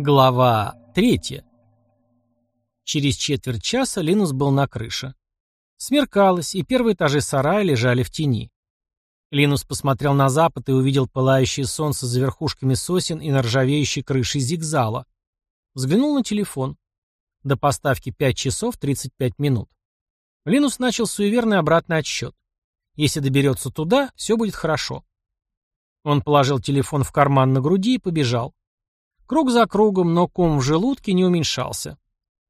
Глава третья. Через четверть часа Линус был на крыше. Смеркалось, и первые этажи сарая лежали в тени. Линус посмотрел на запад и увидел пылающее солнце за верхушками сосен и на ржавеющей крыше зигзала. Взглянул на телефон. До поставки 5 часов 35 минут. Линус начал суеверный обратный отсчет. Если доберется туда, все будет хорошо. Он положил телефон в карман на груди и побежал. Круг за кругом, но ком в желудке не уменьшался.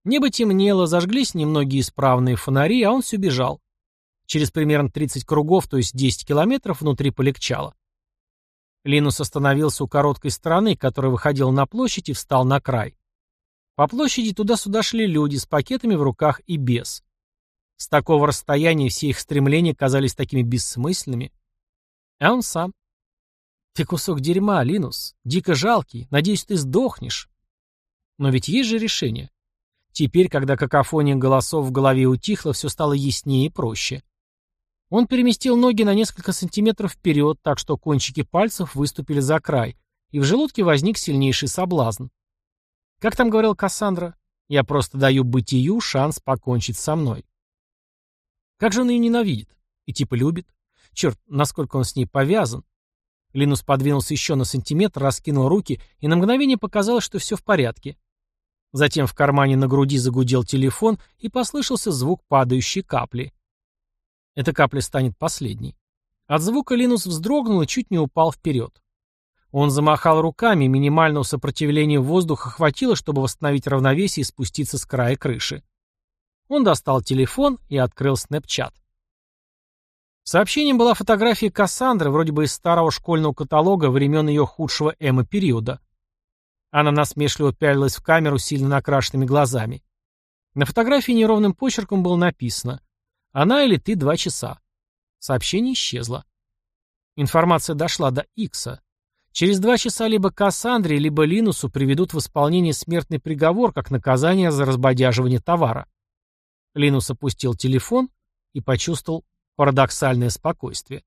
Небо темнело, зажглись немногие исправные фонари, а он все бежал. Через примерно 30 кругов, то есть 10 километров, внутри полегчало. Линус остановился у короткой стороны, которая выходила на площадь, и встал на край. По площади туда-сюда шли люди с пакетами в руках и без. С такого расстояния все их стремления казались такими бессмысленными. А он сам. Ты кусок дерьма, Линус. Дико жалкий. Надеюсь, ты сдохнешь. Но ведь есть же решение. Теперь, когда какофония голосов в голове утихла, все стало яснее и проще. Он переместил ноги на несколько сантиметров вперед, так что кончики пальцев выступили за край, и в желудке возник сильнейший соблазн. Как там говорил Кассандра, я просто даю бытию шанс покончить со мной. Как же он ее ненавидит? И типа любит? Черт, насколько он с ней повязан? Линус подвинулся еще на сантиметр, раскинул руки, и на мгновение показалось, что все в порядке. Затем в кармане на груди загудел телефон, и послышался звук падающей капли. Эта капля станет последней. От звука Линус вздрогнул и чуть не упал вперед. Он замахал руками, минимального сопротивления воздуха хватило, чтобы восстановить равновесие и спуститься с края крыши. Он достал телефон и открыл снэпчат. Сообщением была фотография Кассандры, вроде бы из старого школьного каталога времен ее худшего эмо-периода. Она насмешливо пялилась в камеру сильно накрашенными глазами. На фотографии неровным почерком было написано «Она или ты два часа». Сообщение исчезло. Информация дошла до Икса. Через два часа либо Кассандре, либо Линусу приведут в исполнение смертный приговор как наказание за разбодяживание товара. Линус опустил телефон и почувствовал Парадоксальное спокойствие.